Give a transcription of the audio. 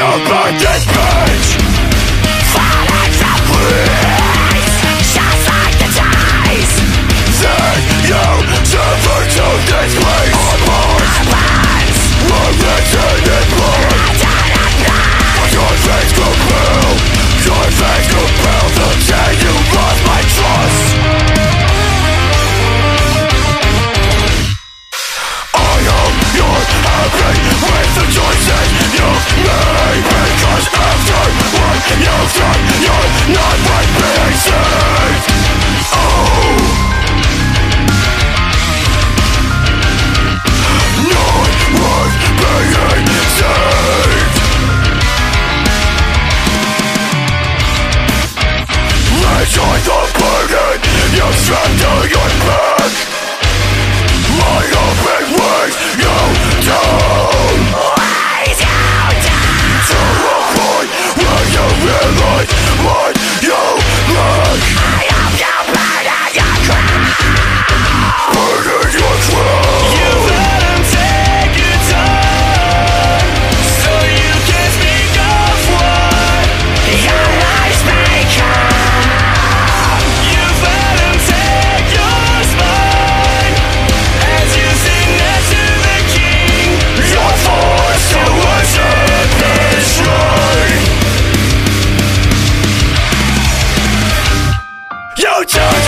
You've done, future